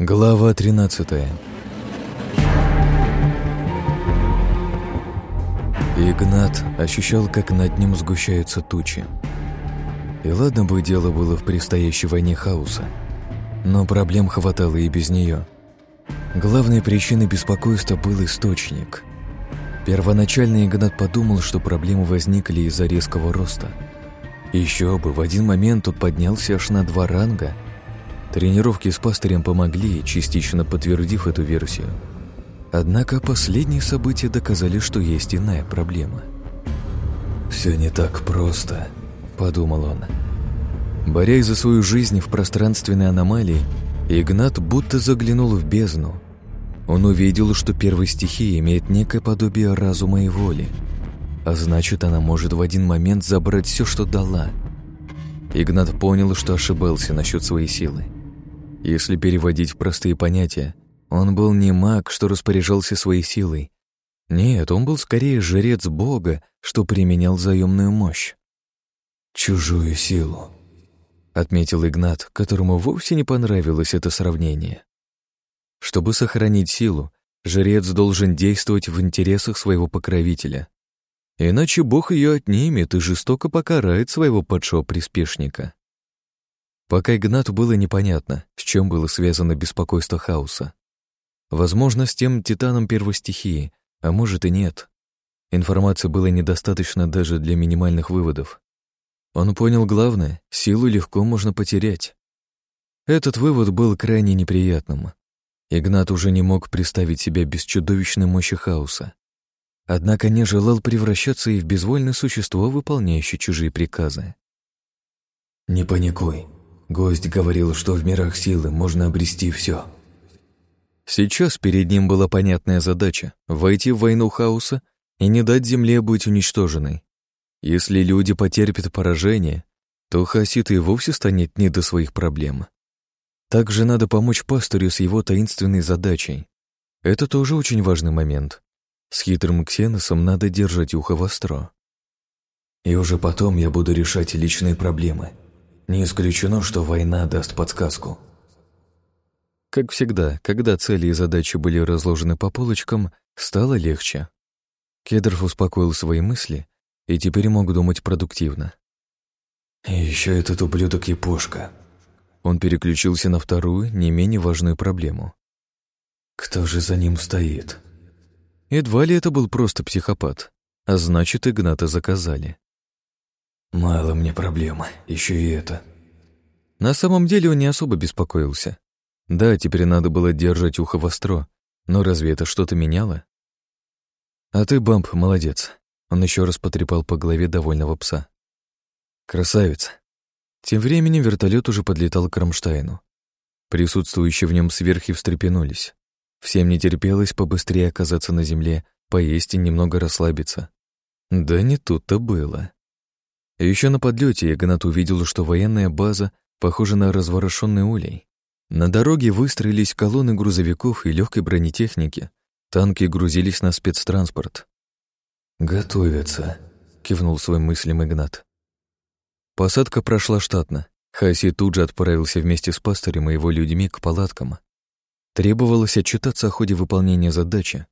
Глава 13 Игнат ощущал, как над ним сгущаются тучи. И ладно бы дело было в предстоящей войне хаоса, но проблем хватало и без нее. Главной причиной беспокойства был источник. Первоначально Игнат подумал, что проблемы возникли из-за резкого роста. Еще бы, в один момент он поднялся аж на два ранга. Тренировки с пастырем помогли, частично подтвердив эту версию. Однако последние события доказали, что есть иная проблема. «Все не так просто», — подумал он. Борясь за свою жизнь в пространственной аномалии, Игнат будто заглянул в бездну. Он увидел, что первая стихия имеет некое подобие разума и воли, а значит, она может в один момент забрать все, что дала. Игнат понял, что ошибался насчет своей силы. Если переводить в простые понятия, он был не маг, что распоряжался своей силой. Нет, он был скорее жрец Бога, что применял заемную мощь. «Чужую силу», — отметил Игнат, которому вовсе не понравилось это сравнение. Чтобы сохранить силу, жрец должен действовать в интересах своего покровителя. Иначе Бог ее отнимет и жестоко покарает своего падшего приспешника. Пока Игнату было непонятно, с чем было связано беспокойство хаоса. Возможно, с тем титаном первой стихии, а может и нет. Информации было недостаточно даже для минимальных выводов. Он понял главное — силу легко можно потерять. Этот вывод был крайне неприятным. Игнат уже не мог представить себя без чудовищной мощи хаоса. Однако не желал превращаться и в безвольное существо, выполняющее чужие приказы. «Не паникуй. Гость говорил, что в мирах силы можно обрести все. Сейчас перед ним была понятная задача — войти в войну хаоса и не дать Земле быть уничтоженной. Если люди потерпят поражение, то Хасит и вовсе станет не до своих проблем. Также надо помочь пастырю с его таинственной задачей. Это тоже очень важный момент. С хитрым ксеносом надо держать ухо востро. И уже потом я буду решать личные проблемы. Не исключено, что война даст подсказку. Как всегда, когда цели и задачи были разложены по полочкам, стало легче. Кедров успокоил свои мысли и теперь мог думать продуктивно. И еще этот ублюдок Япошка. Он переключился на вторую, не менее важную проблему. Кто же за ним стоит? Едва ли это был просто психопат, а значит, Игната заказали. Мало мне проблем, еще и это. На самом деле он не особо беспокоился. Да, теперь надо было держать ухо востро, но разве это что-то меняло? А ты, Бамп, молодец. Он еще раз потрепал по голове довольного пса. Красавец. Тем временем вертолет уже подлетал к Кронштейну. Присутствующие в нем сверхи встрепенулись. Всем не терпелось побыстрее оказаться на земле, поесть и немного расслабиться. Да не тут-то было. Еще на подлете Игнат увидел, что военная база похожа на разворошенный улей. На дороге выстроились колонны грузовиков и легкой бронетехники. Танки грузились на спецтранспорт. «Готовятся», — кивнул своим мыслям Игнат. Посадка прошла штатно. Хаси тут же отправился вместе с пастырем и его людьми к палаткам. Требовалось отчитаться о ходе выполнения задачи,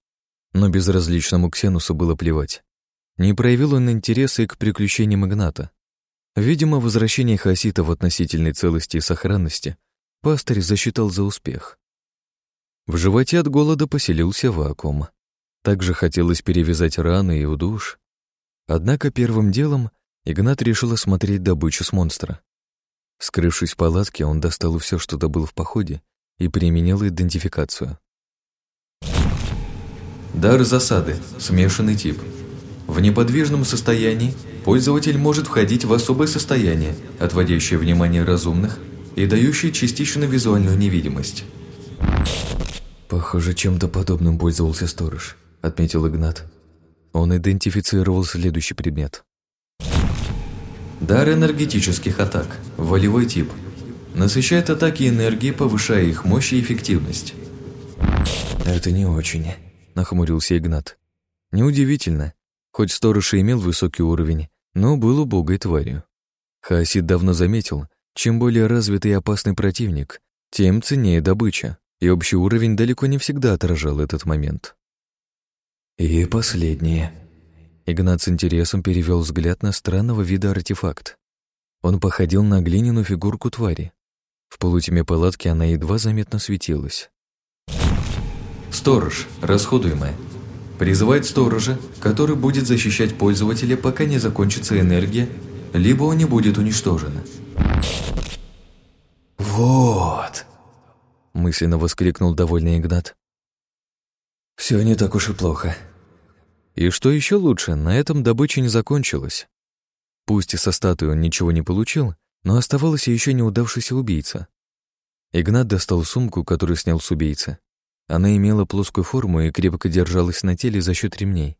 но безразличному Ксенусу было плевать. Не проявил он интереса и к приключениям Игната. Видимо, возвращение Хасита в относительной целости и сохранности пастырь засчитал за успех. В животе от голода поселился вакуум. Также хотелось перевязать раны и удуш. Однако первым делом Игнат решил осмотреть добычу с монстра. Скрывшись в палатке, он достал все, что добыл в походе, и применил идентификацию. Дар засады. Смешанный тип. В неподвижном состоянии пользователь может входить в особое состояние, отводящее внимание разумных и дающее частично визуальную невидимость. Похоже, чем-то подобным пользовался сторож. — отметил Игнат. Он идентифицировал следующий предмет. Дар энергетических атак. Волевой тип. Насыщает атаки энергией, повышая их мощь и эффективность. «Это не очень», — нахмурился Игнат. «Неудивительно. Хоть сторож и имел высокий уровень, но был убогой тварью. Хасид давно заметил, чем более развитый и опасный противник, тем ценнее добыча. и общий уровень далеко не всегда отражал этот момент. И последнее. Игнат с интересом перевел взгляд на странного вида артефакт. Он походил на глиняную фигурку твари. В полутьме палатки она едва заметно светилась. Сторож, расходуемая. Призывает сторожа, который будет защищать пользователя, пока не закончится энергия, либо он не будет уничтожен. «Вот!» – мысленно воскликнул довольный Игнат. «Все не так уж и плохо». И что еще лучше, на этом добыча не закончилась. Пусть и со статуей он ничего не получил, но оставался еще неудавшийся убийца. Игнат достал сумку, которую снял с убийцы. Она имела плоскую форму и крепко держалась на теле за счет ремней.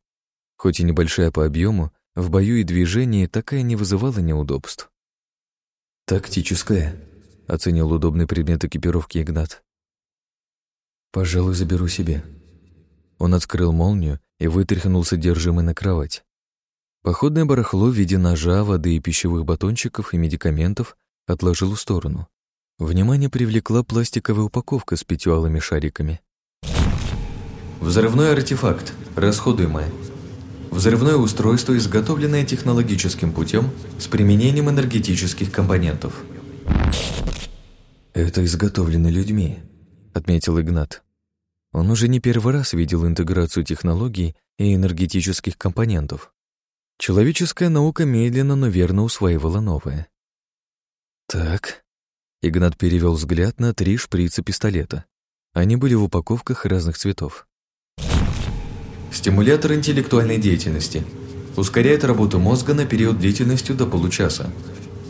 Хоть и небольшая по объему, в бою и движении такая не вызывала неудобств. «Тактическая», — оценил удобный предмет экипировки Игнат. «Пожалуй, заберу себе». Он открыл молнию и вытряхнул содержимое на кровать. Походное барахло в виде ножа, воды и пищевых батончиков и медикаментов отложил в сторону. Внимание привлекла пластиковая упаковка с пятью алыми шариками. Взрывной артефакт, расходуемое. Взрывное устройство, изготовленное технологическим путем с применением энергетических компонентов. «Это изготовлено людьми», — отметил Игнат. Он уже не первый раз видел интеграцию технологий и энергетических компонентов. Человеческая наука медленно, но верно усваивала новое. «Так», — Игнат перевел взгляд на три шприца пистолета. Они были в упаковках разных цветов. Стимулятор интеллектуальной деятельности. Ускоряет работу мозга на период длительностью до получаса.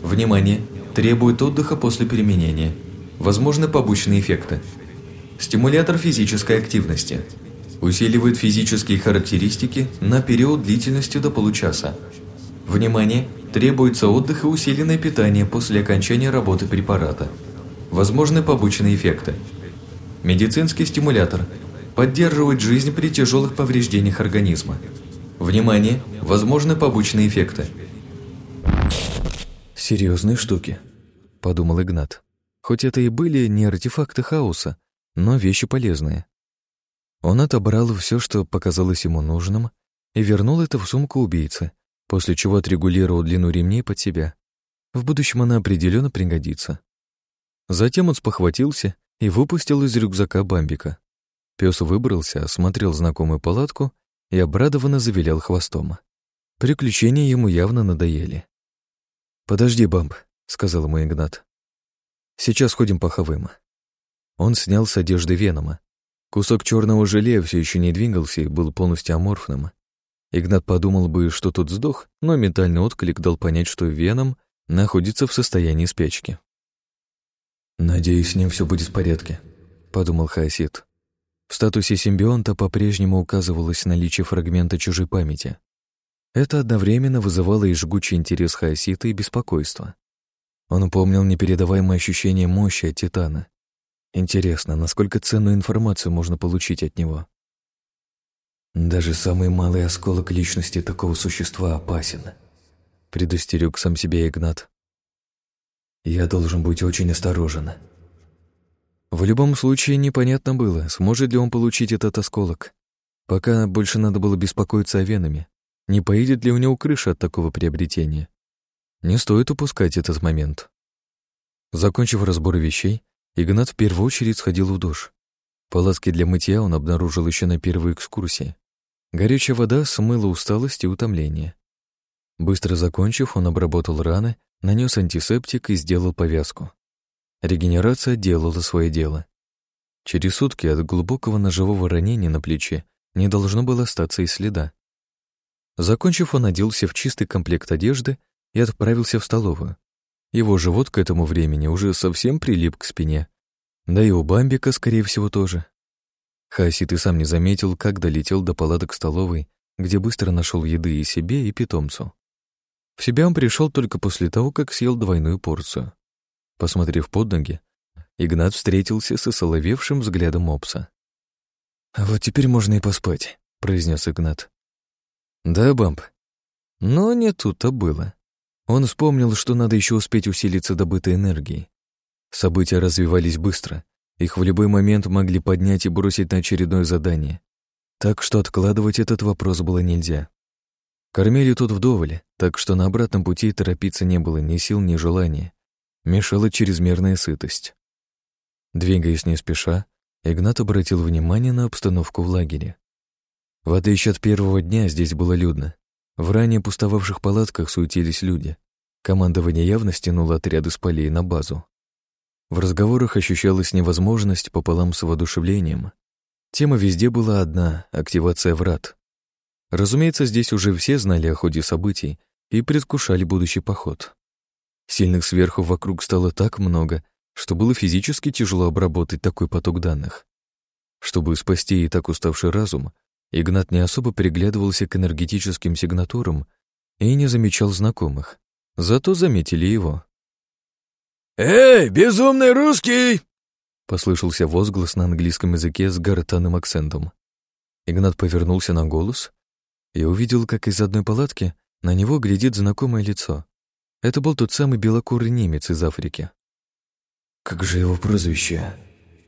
Внимание! Требует отдыха после применения. Возможны побочные эффекты. Стимулятор физической активности. Усиливает физические характеристики на период длительностью до получаса. Внимание! Требуется отдых и усиленное питание после окончания работы препарата. Возможны побочные эффекты. Медицинский стимулятор – Поддерживать жизнь при тяжелых повреждениях организма. Внимание! Возможны побочные эффекты. «Серьезные штуки», — подумал Игнат. Хоть это и были не артефакты хаоса, но вещи полезные. Он отобрал все, что показалось ему нужным, и вернул это в сумку убийцы, после чего отрегулировал длину ремней под себя. В будущем она определенно пригодится. Затем он спохватился и выпустил из рюкзака бамбика. Пес выбрался, осмотрел знакомую палатку и обрадованно завилял хвостом. Приключения ему явно надоели. «Подожди, Бамб», — сказал ему Игнат. «Сейчас ходим по ховым». Он снял с одежды Венома. Кусок черного желе все еще не двигался и был полностью аморфным. Игнат подумал бы, что тот сдох, но ментальный отклик дал понять, что Веном находится в состоянии спячки. «Надеюсь, с ним все будет в порядке», — подумал Хаосит. В статусе симбионта по-прежнему указывалось наличие фрагмента чужой памяти. Это одновременно вызывало и жгучий интерес Хаосита, и беспокойство. Он помнил непередаваемое ощущение мощи от Титана. Интересно, насколько ценную информацию можно получить от него? Даже самый малый осколок личности такого существа опасен, предостерег сам себя Игнат. Я должен быть очень осторожен. В любом случае непонятно было, сможет ли он получить этот осколок. Пока больше надо было беспокоиться о венами. Не поедет ли у него крыша от такого приобретения? Не стоит упускать этот момент. Закончив разбор вещей, Игнат в первую очередь сходил в душ. Палатки для мытья он обнаружил еще на первой экскурсии. Горячая вода смыла усталость и утомление. Быстро закончив, он обработал раны, нанес антисептик и сделал повязку. Регенерация делала свое дело. Через сутки от глубокого ножевого ранения на плече не должно было остаться и следа. Закончив, он оделся в чистый комплект одежды и отправился в столовую. Его живот к этому времени уже совсем прилип к спине. Да и у Бамбика, скорее всего, тоже. Хасит и сам не заметил, как долетел до палаток столовой, где быстро нашел еды и себе, и питомцу. В себя он пришел только после того, как съел двойную порцию. Посмотрев под ноги, Игнат встретился со соловевшим взглядом мопса. «Вот теперь можно и поспать», — произнес Игнат. «Да, Бамп». Но не тут-то было. Он вспомнил, что надо еще успеть усилиться добытой энергией. События развивались быстро, Их в любой момент могли поднять и бросить на очередное задание. Так что откладывать этот вопрос было нельзя. Кормили тут вдоволь, так что на обратном пути торопиться не было ни сил, ни желания. Мешала чрезмерная сытость. Двигаясь не спеша, Игнат обратил внимание на обстановку в лагере. В отличие от первого дня здесь было людно. В ранее пустовавших палатках суетились люди. Командование явно стянуло отряды с полей на базу. В разговорах ощущалась невозможность пополам с воодушевлением. Тема везде была одна — активация врат. Разумеется, здесь уже все знали о ходе событий и предвкушали будущий поход. Сильных сверху вокруг стало так много, что было физически тяжело обработать такой поток данных. Чтобы спасти и так уставший разум, Игнат не особо переглядывался к энергетическим сигнатурам и не замечал знакомых. Зато заметили его. «Эй, безумный русский!» Послышался возглас на английском языке с гортанным акцентом. Игнат повернулся на голос и увидел, как из одной палатки на него глядит знакомое лицо. Это был тот самый белокурый немец из Африки. Как же его прозвище?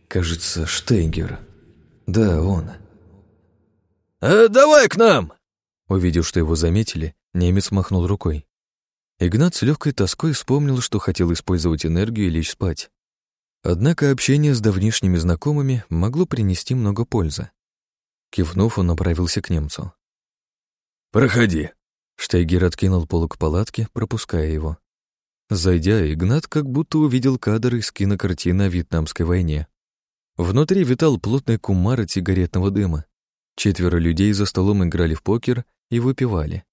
Кажется, Штейгер. Да, он. «Э, «Давай к нам!» Увидев, что его заметили, немец махнул рукой. Игнат с легкой тоской вспомнил, что хотел использовать энергию и лечь спать. Однако общение с давнишними знакомыми могло принести много пользы. Кивнув, он направился к немцу. «Проходи». Штейгер откинул полок палатки, пропуская его. Зайдя, Игнат как будто увидел кадры из кинокартины о Вьетнамской войне. Внутри витал плотный кумар от сигаретного дыма. Четверо людей за столом играли в покер и выпивали.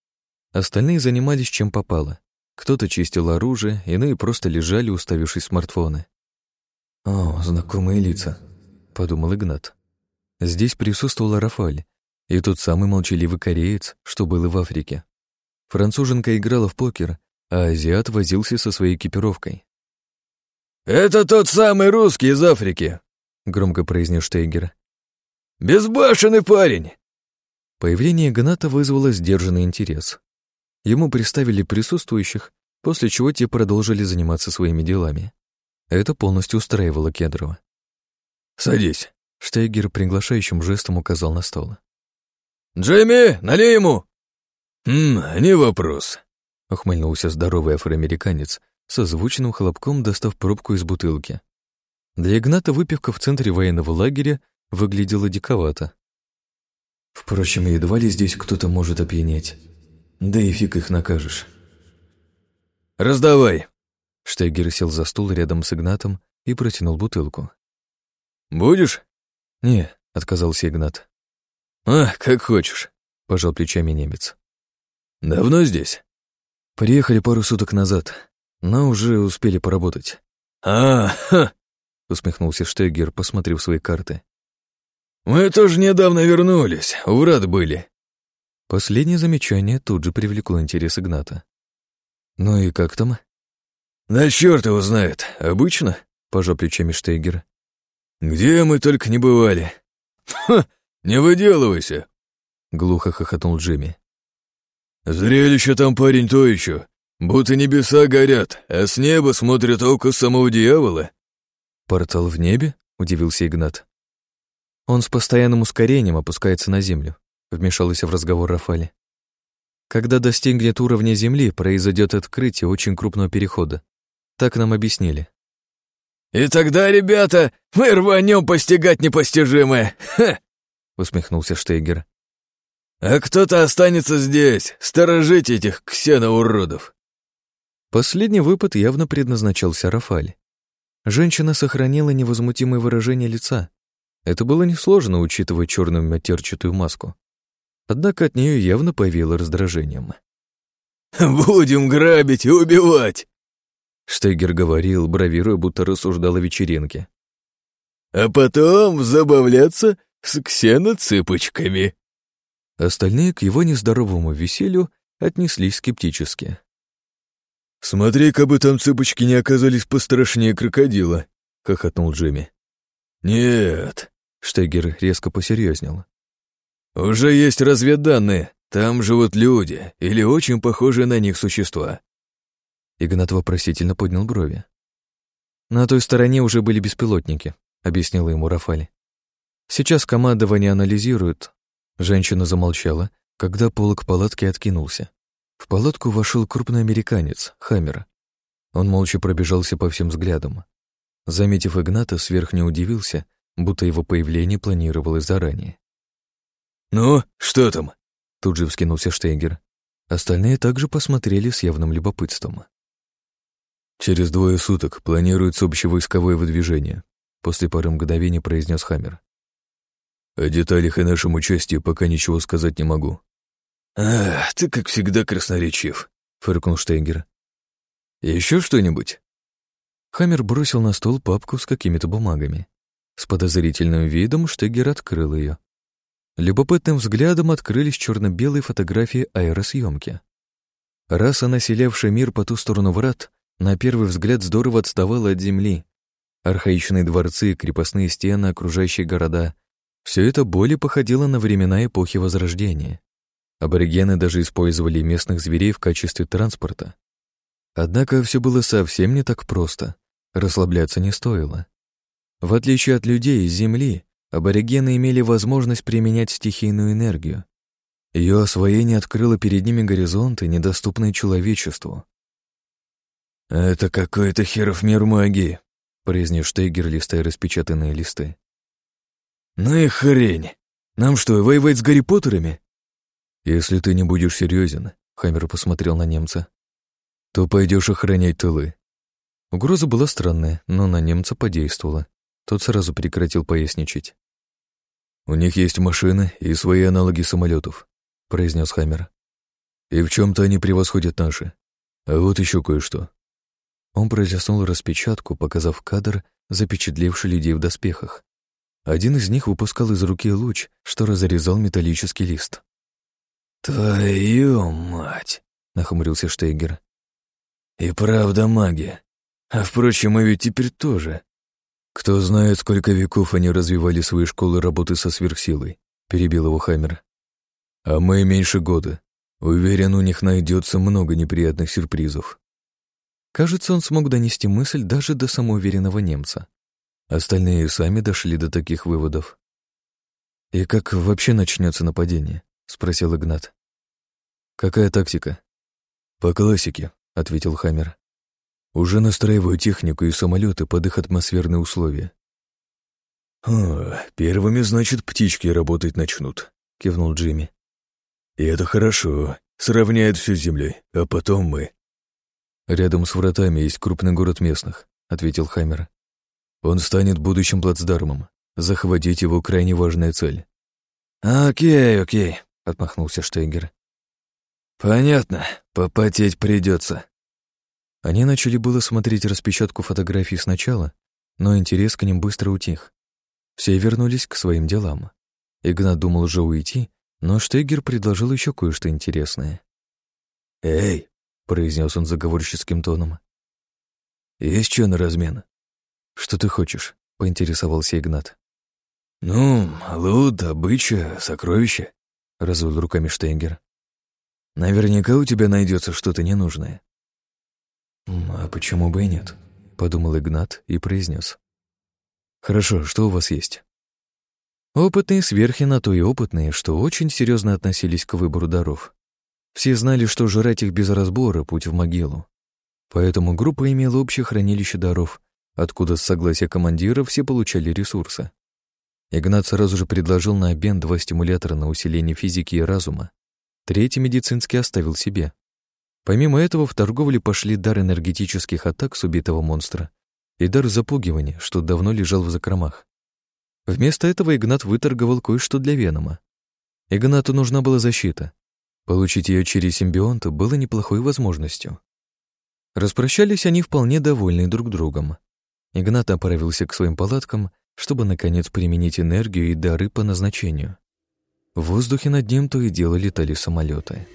Остальные занимались чем попало. Кто-то чистил оружие, иные просто лежали, уставившись смартфоны. «О, знакомые лица», — подумал Игнат. Здесь присутствовал Рафаль и тот самый молчаливый кореец, что был и в Африке. Француженка играла в покер, а азиат возился со своей экипировкой. «Это тот самый русский из Африки», — громко произнес Штейгер. «Безбашенный парень!» Появление Гната вызвало сдержанный интерес. Ему представили присутствующих, после чего те продолжили заниматься своими делами. Это полностью устраивало Кедрова. «Садись», — Штейгер приглашающим жестом указал на стол. «Джейми, налей ему!» «Хм, не вопрос», — ухмыльнулся здоровый афроамериканец, со звучным хлопком достав пробку из бутылки. Для Игната выпивка в центре военного лагеря выглядела диковато. Впрочем, едва ли здесь кто-то может опьянеть. Да и фиг их накажешь. «Раздавай!» Штейгер сел за стул рядом с Игнатом и протянул бутылку. «Будешь?» «Не», — отказался Игнат. «А, как хочешь», — пожал плечами немец. «Давно здесь?» «Приехали пару суток назад, но уже успели поработать». «А, ха!» — усмехнулся Штегер, посмотрев свои карты. «Мы тоже недавно вернулись, у врат были». Последнее замечание тут же привлекло интерес Игната. «Ну и как там?» «Да черт его знает, обычно», — пожал плечами Штейгер. «Где мы только не бывали». «Ха, не выделывайся», — глухо хохотнул Джимми. «Зрелище там, парень, то еще. Будто небеса горят, а с неба смотрят око самого дьявола». «Портал в небе?» — удивился Игнат. Он с постоянным ускорением опускается на землю, вмешался в разговор Рафали. Когда достигнет уровня Земли, произойдет открытие очень крупного перехода. Так нам объяснили. «И тогда, ребята, мы рванем постигать непостижимое!» Ха! усмехнулся Штейгер. «А кто-то останется здесь, сторожить этих ксеноуродов!» Последний выпад явно предназначался Рафали. Женщина сохранила невозмутимое выражение лица, это было несложно, учитывая черную матерчатую маску. Однако от нее явно появило раздражением. «Будем грабить и убивать!» Штейгер говорил, бравируя, будто рассуждал о вечеринке. «А потом забавляться с ксеноцыпочками!» Остальные к его нездоровому веселью отнеслись скептически. «Смотри, как бы там цыпочки не оказались пострашнее крокодила», — хохотнул Джимми. «Нет, Штегер резко посерьезнел. «Уже есть разведданные. Там живут люди или очень похожие на них существа». Игнат вопросительно поднял брови. На той стороне уже были беспилотники, — объяснила ему Рафаль. «Сейчас командование анализирует». Женщина замолчала, когда полок палатки откинулся. В палатку вошел крупный американец, Хаммер. Он молча пробежался по всем взглядам. Заметив Игната, сверх не удивился, будто его появление планировалось заранее. «Ну, что там?» Тут же вскинулся Штейгер. Остальные также посмотрели с явным любопытством. «Через двое суток планируется общевойсковое выдвижение», после пары мгновений произнес Хаммер. «О деталях и нашем участии пока ничего сказать не могу». «А, ты, как всегда, красноречив», — фыркнул Штейгер. «Еще что-нибудь?» Хаммер бросил на стол папку с какими-то бумагами. С подозрительным видом Штегер открыл ее. Любопытным взглядом открылись черно-белые фотографии аэросъемки. Раса, населявшая мир по ту сторону врат, на первый взгляд здорово отставала от Земли. Архаичные дворцы, крепостные стены, окружающие города — все это более походило на времена эпохи Возрождения. Аборигены даже использовали местных зверей в качестве транспорта. Однако все было совсем не так просто. Расслабляться не стоило. В отличие от людей из Земли, аборигены имели возможность применять стихийную энергию. Ее освоение открыло перед ними горизонты, недоступные человечеству. «Это какой-то херов мир магии», — произнес Штейгер, листая распечатанные листы. «Ну и хрень! Нам что, воевать с Гарри Поттерами?» «Если ты не будешь серьезен, Хаммер посмотрел на немца, — «то пойдешь охранять тылы». Угроза была странная, но на немца подействовала. Тот сразу прекратил поясничать. «У них есть машины и свои аналоги самолетов», — произнес Хаммер. «И в чем то они превосходят наши. А вот еще кое-что». Он протянул распечатку, показав кадр, запечатлевший людей в доспехах. Один из них выпускал из руки луч, что разрезал металлический лист. «Твою мать!» — нахмурился Штейгер. «И правда магия. А впрочем, мы ведь теперь тоже. «Кто знает, сколько веков они развивали свои школы работы со сверхсилой», — перебил его Хаммер. «А мы меньше года. Уверен, у них найдется много неприятных сюрпризов». Кажется, он смог донести мысль даже до самоуверенного немца. Остальные сами дошли до таких выводов. «И как вообще начнется нападение?» — спросил Игнат. «Какая тактика?» «По классике», — ответил Хаммер. Уже настраиваю технику и самолеты под их атмосферные условия. «О, первыми, значит, птички работать начнут», — кивнул Джимми. «И это хорошо, сравняет всю с землей, а потом мы». «Рядом с вратами есть крупный город местных», — ответил Хаммер. «Он станет будущим плацдармом. Захватить его крайне важная цель». «Окей, окей», — отмахнулся Штейгер. «Понятно, попотеть придется. Они начали было смотреть распечатку фотографий сначала, но интерес к ним быстро утих. Все вернулись к своим делам. Игнат думал уже уйти, но Штегер предложил еще кое-что интересное. «Эй!» — произнес он заговорческим тоном. «Есть что на размен?» «Что ты хочешь?» — поинтересовался Игнат. «Ну, лут, добыча, сокровища», — развел руками Штейгер. «Наверняка у тебя найдется что-то ненужное. «А почему бы и нет?» — подумал Игнат и произнес. «Хорошо, что у вас есть?» Опытные сверхи на то и опытные, что очень серьезно относились к выбору даров. Все знали, что жрать их без разбора — путь в могилу. Поэтому группа имела общее хранилище даров, откуда с согласия командира все получали ресурсы. Игнат сразу же предложил на обмен два стимулятора на усиление физики и разума. Третий медицинский оставил себе. Помимо этого в торговле пошли дар энергетических атак с убитого монстра и дар запугивания, что давно лежал в закромах. Вместо этого Игнат выторговал кое-что для Венома. Игнату нужна была защита. Получить ее через симбионта было неплохой возможностью. Распрощались они вполне довольны друг другом. Игнат отправился к своим палаткам, чтобы, наконец, применить энергию и дары по назначению. В воздухе над ним то и дело летали самолеты.